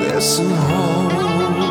Listen home.